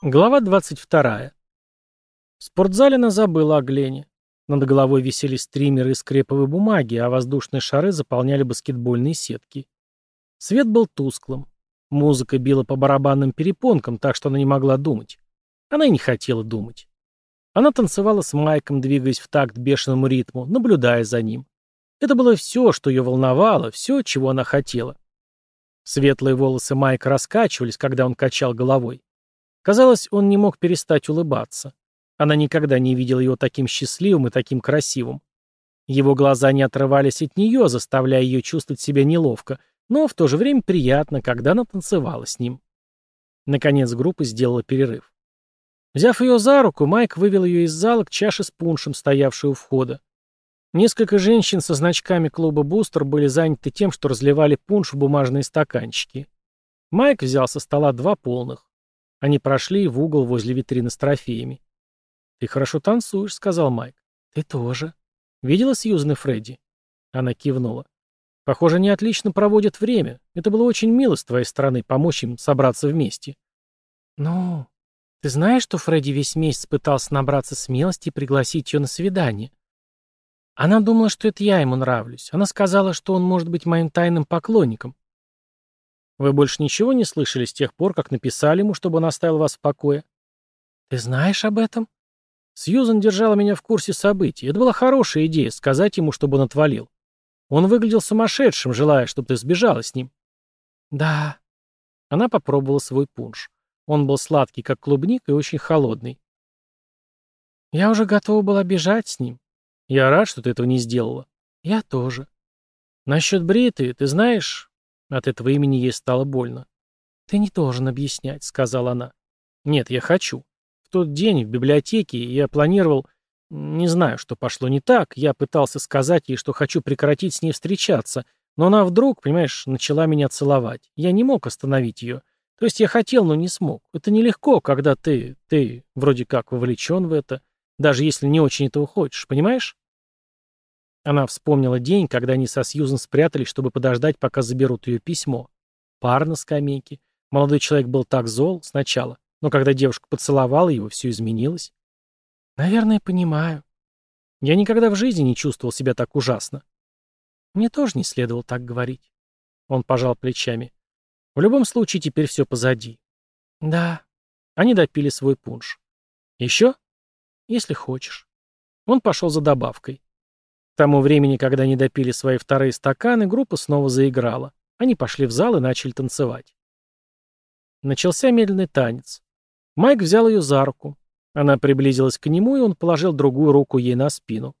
Глава 22. В спортзале она забыла о Глене. Над головой висели стримеры из креповой бумаги, а воздушные шары заполняли баскетбольные сетки. Свет был тусклым. Музыка била по барабанным перепонкам, так что она не могла думать. Она и не хотела думать. Она танцевала с Майком, двигаясь в такт бешеному ритму, наблюдая за ним. Это было все, что ее волновало, все, чего она хотела. Светлые волосы Майка раскачивались, когда он качал головой. Казалось, он не мог перестать улыбаться. Она никогда не видела его таким счастливым и таким красивым. Его глаза не отрывались от нее, заставляя ее чувствовать себя неловко, но в то же время приятно, когда она танцевала с ним. Наконец группа сделала перерыв. Взяв ее за руку, Майк вывел ее из зала к чаше с пуншем, стоявшей у входа. Несколько женщин со значками клуба «Бустер» были заняты тем, что разливали пунш в бумажные стаканчики. Майк взял со стола два полных. Они прошли в угол возле витрины с трофеями. «Ты хорошо танцуешь», — сказал Майк. «Ты тоже». «Видела Сьюзан и Фредди?» Она кивнула. «Похоже, они отлично проводят время. Это было очень мило с твоей стороны помочь им собраться вместе». «Ну, ты знаешь, что Фредди весь месяц пытался набраться смелости и пригласить ее на свидание?» Она думала, что это я ему нравлюсь. Она сказала, что он может быть моим тайным поклонником. Вы больше ничего не слышали с тех пор, как написали ему, чтобы он оставил вас в покое? Ты знаешь об этом? Сьюзан держала меня в курсе событий. Это была хорошая идея, сказать ему, чтобы он отвалил. Он выглядел сумасшедшим, желая, чтобы ты сбежала с ним. Да. Она попробовала свой пунш. Он был сладкий, как клубник, и очень холодный. Я уже готова была бежать с ним. Я рад, что ты этого не сделала. Я тоже. Насчет Бриты, ты знаешь, от этого имени ей стало больно. «Ты не должен объяснять», — сказала она. «Нет, я хочу. В тот день в библиотеке я планировал... Не знаю, что пошло не так. Я пытался сказать ей, что хочу прекратить с ней встречаться, но она вдруг, понимаешь, начала меня целовать. Я не мог остановить ее. То есть я хотел, но не смог. Это нелегко, когда ты... Ты вроде как вовлечен в это, даже если не очень этого хочешь, понимаешь?» Она вспомнила день, когда они со Сьюзен спрятались, чтобы подождать, пока заберут ее письмо. Пар на скамейке. Молодой человек был так зол сначала, но когда девушка поцеловала его, все изменилось. Наверное, понимаю. Я никогда в жизни не чувствовал себя так ужасно. Мне тоже не следовало так говорить. Он пожал плечами. В любом случае, теперь все позади. Да. Они допили свой пунш. Еще? Если хочешь. Он пошел за добавкой. Тому времени, когда они допили свои вторые стаканы, группа снова заиграла. Они пошли в зал и начали танцевать. Начался медленный танец. Майк взял ее за руку. Она приблизилась к нему, и он положил другую руку ей на спину.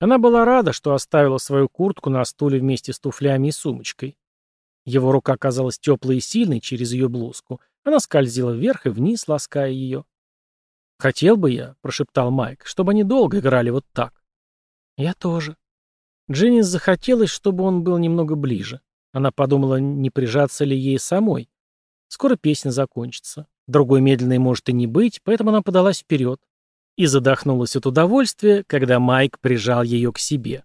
Она была рада, что оставила свою куртку на стуле вместе с туфлями и сумочкой. Его рука оказалась теплой и сильной через ее блузку. Она скользила вверх и вниз, лаская ее. «Хотел бы я», — прошептал Майк, — «чтобы они долго играли вот так». Я тоже. Дженнис захотелось, чтобы он был немного ближе. Она подумала, не прижаться ли ей самой. Скоро песня закончится. Другой медленной может и не быть, поэтому она подалась вперед и задохнулась от удовольствия, когда Майк прижал ее к себе.